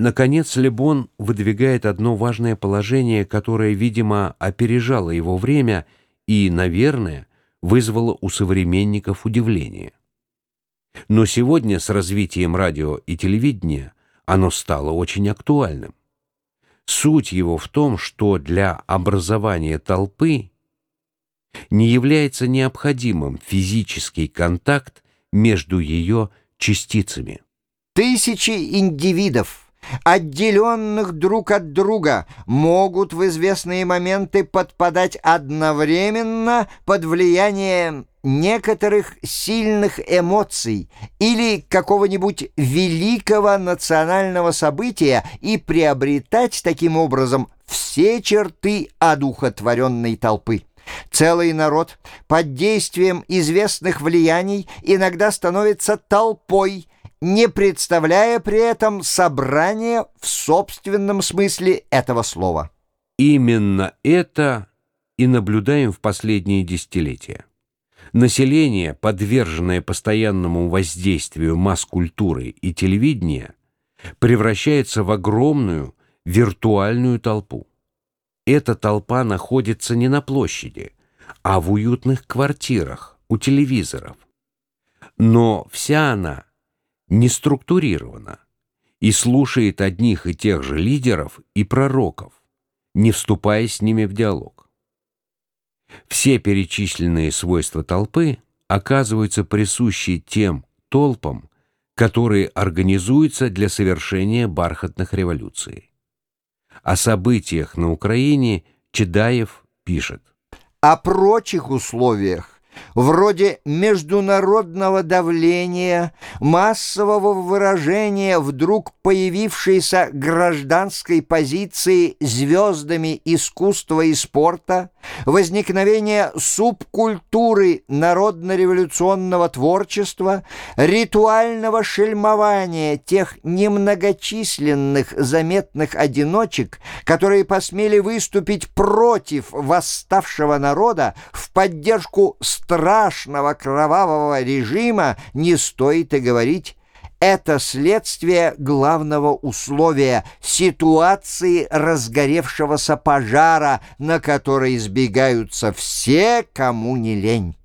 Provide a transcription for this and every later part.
Наконец, Лебон выдвигает одно важное положение, которое, видимо, опережало его время и, наверное, вызвало у современников удивление. Но сегодня с развитием радио и телевидения оно стало очень актуальным. Суть его в том, что для образования толпы не является необходимым физический контакт между ее частицами. Тысячи индивидов отделенных друг от друга, могут в известные моменты подпадать одновременно под влияние некоторых сильных эмоций или какого-нибудь великого национального события и приобретать таким образом все черты одухотворенной толпы. Целый народ под действием известных влияний иногда становится толпой, не представляя при этом собрание в собственном смысле этого слова. Именно это и наблюдаем в последние десятилетия. Население, подверженное постоянному воздействию масс-культуры и телевидения, превращается в огромную виртуальную толпу. Эта толпа находится не на площади, а в уютных квартирах, у телевизоров. Но вся она не структурирована и слушает одних и тех же лидеров и пророков, не вступая с ними в диалог. Все перечисленные свойства толпы оказываются присущи тем толпам, которые организуются для совершения бархатных революций. О событиях на Украине Чедаев пишет. О прочих условиях вроде международного давления, массового выражения вдруг появившейся гражданской позиции звездами искусства и спорта, возникновения субкультуры народно-революционного творчества, ритуального шельмования тех немногочисленных заметных одиночек, которые посмели выступить против восставшего народа в поддержку страшного кровавого режима не стоит и говорить. Это следствие главного условия ситуации разгоревшегося пожара, на который избегаются все, кому не лень.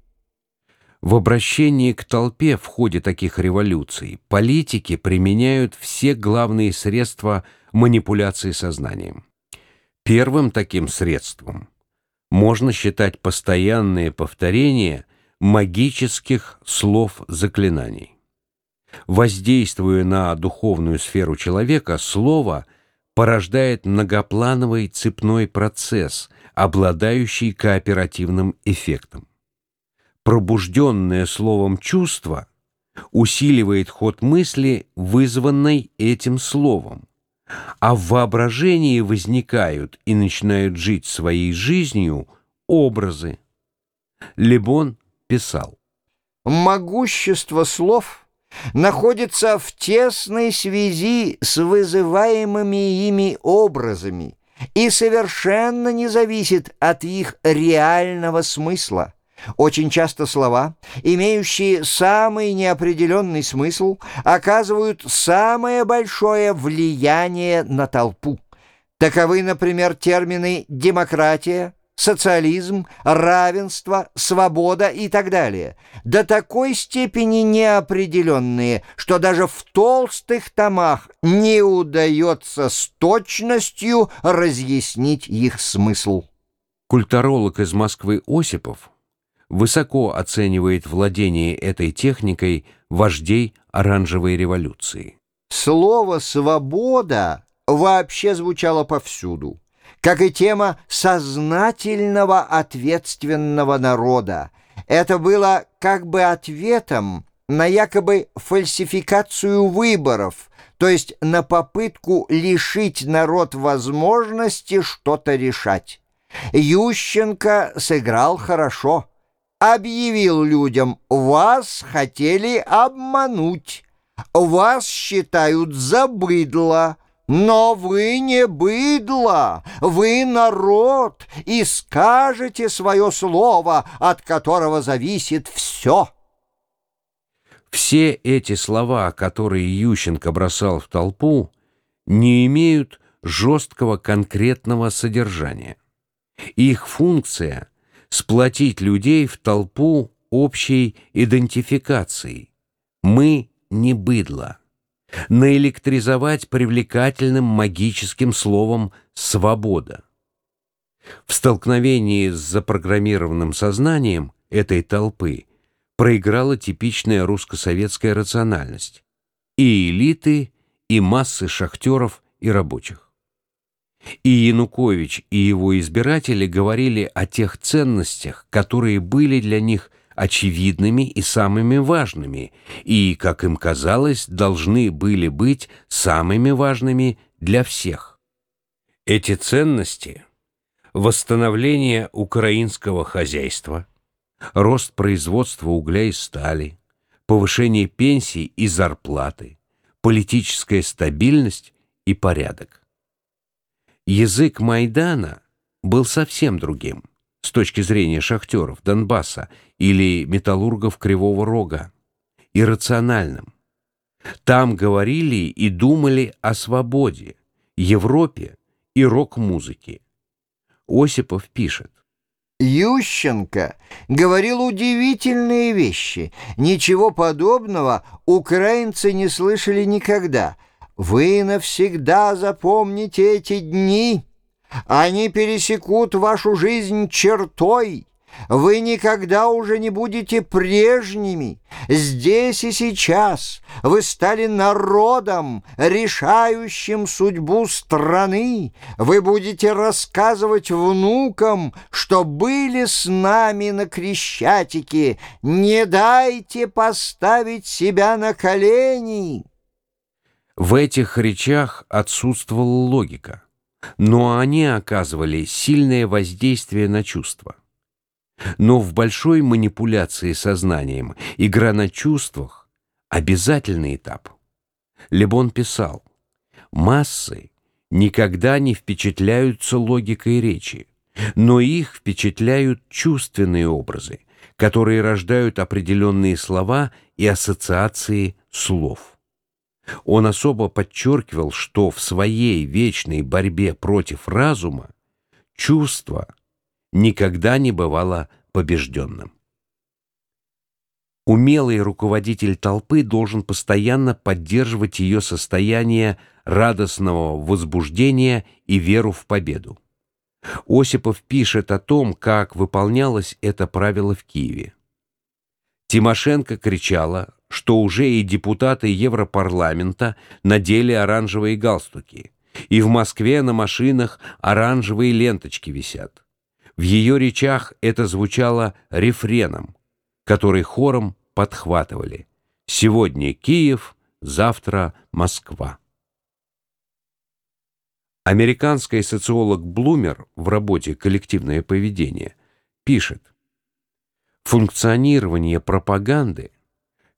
В обращении к толпе в ходе таких революций политики применяют все главные средства манипуляции сознанием. Первым таким средством можно считать постоянные повторения магических слов заклинаний. Воздействуя на духовную сферу человека, слово порождает многоплановый цепной процесс, обладающий кооперативным эффектом. Пробужденное словом чувство усиливает ход мысли, вызванной этим словом а в воображении возникают и начинают жить своей жизнью образы. Лебон писал. «Могущество слов находится в тесной связи с вызываемыми ими образами и совершенно не зависит от их реального смысла». Очень часто слова, имеющие самый неопределенный смысл, оказывают самое большое влияние на толпу. Таковы, например, термины «демократия», социализм, равенство, свобода и так далее, до такой степени неопределенные, что даже в толстых томах не удается с точностью разъяснить их смысл. Культуролог из Москвы Осипов высоко оценивает владение этой техникой вождей оранжевой революции. Слово «свобода» вообще звучало повсюду, как и тема сознательного ответственного народа. Это было как бы ответом на якобы фальсификацию выборов, то есть на попытку лишить народ возможности что-то решать. Ющенко сыграл хорошо – объявил людям, вас хотели обмануть, вас считают за быдло, но вы не быдло, вы народ, и скажете свое слово, от которого зависит все. Все эти слова, которые Ющенко бросал в толпу, не имеют жесткого конкретного содержания. Их функция – сплотить людей в толпу общей идентификацией. Мы не быдло. Наэлектризовать привлекательным магическим словом «свобода». В столкновении с запрограммированным сознанием этой толпы проиграла типичная русско-советская рациональность и элиты, и массы шахтеров и рабочих. И Янукович, и его избиратели говорили о тех ценностях, которые были для них очевидными и самыми важными, и, как им казалось, должны были быть самыми важными для всех. Эти ценности – восстановление украинского хозяйства, рост производства угля и стали, повышение пенсий и зарплаты, политическая стабильность и порядок. Язык Майдана был совсем другим с точки зрения шахтеров Донбасса или металлургов Кривого Рога, иррациональным. Там говорили и думали о свободе, Европе и рок-музыке. Осипов пишет. Ющенко говорил удивительные вещи. Ничего подобного украинцы не слышали никогда — вы навсегда запомните эти дни. Они пересекут вашу жизнь чертой. Вы никогда уже не будете прежними. Здесь и сейчас вы стали народом, решающим судьбу страны. Вы будете рассказывать внукам, что были с нами на Крещатике. Не дайте поставить себя на колени». В этих речах отсутствовала логика, но они оказывали сильное воздействие на чувства. Но в большой манипуляции сознанием игра на чувствах – обязательный этап. Лебон писал, «Массы никогда не впечатляются логикой речи, но их впечатляют чувственные образы, которые рождают определенные слова и ассоциации слов». Он особо подчеркивал, что в своей вечной борьбе против разума чувство никогда не бывало побежденным. Умелый руководитель толпы должен постоянно поддерживать ее состояние радостного возбуждения и веру в победу. Осипов пишет о том, как выполнялось это правило в Киеве. Тимошенко кричала, что уже и депутаты Европарламента надели оранжевые галстуки, и в Москве на машинах оранжевые ленточки висят. В ее речах это звучало рефреном, который хором подхватывали «Сегодня Киев, завтра Москва». Американский социолог Блумер в работе «Коллективное поведение» пишет, «Функционирование пропаганды –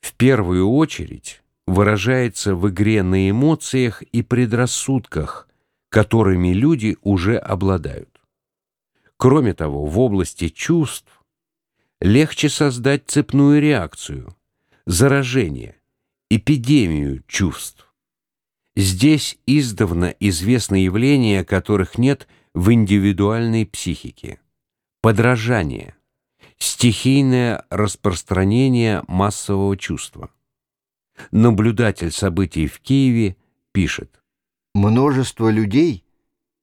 в первую очередь выражается в игре на эмоциях и предрассудках, которыми люди уже обладают. Кроме того, в области чувств легче создать цепную реакцию, заражение, эпидемию чувств. Здесь издавна известны явления, которых нет в индивидуальной психике. Подражание – стихийное распространение массового чувства. Наблюдатель событий в Киеве пишет. Множество людей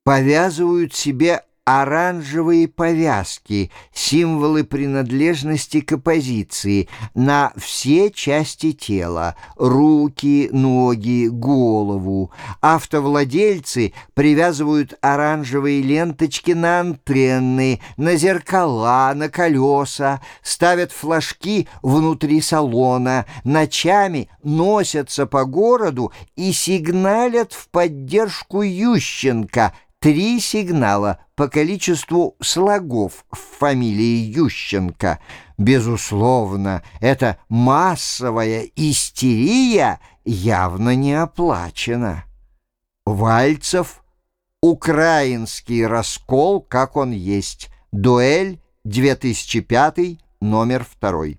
повязывают себе оранжевые повязки, символы принадлежности к оппозиции, на все части тела, руки, ноги, голову. Автовладельцы привязывают оранжевые ленточки на антенны, на зеркала, на колеса, ставят флажки внутри салона, ночами носятся по городу и сигналят в поддержку Ющенко – три сигнала по количеству слогов в фамилии Ющенко. Безусловно, эта массовая истерия явно не оплачена. Вальцев «Украинский раскол, как он есть». Дуэль, 2005, номер второй.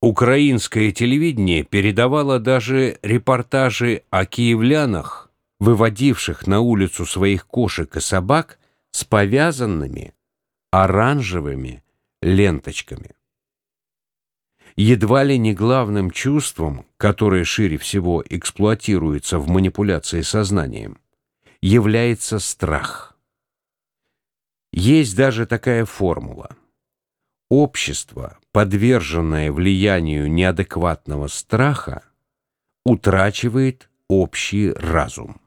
Украинское телевидение передавало даже репортажи о киевлянах, выводивших на улицу своих кошек и собак с повязанными оранжевыми ленточками. Едва ли не главным чувством, которое шире всего эксплуатируется в манипуляции сознанием, является страх. Есть даже такая формула. Общество, подверженное влиянию неадекватного страха, утрачивает общий разум.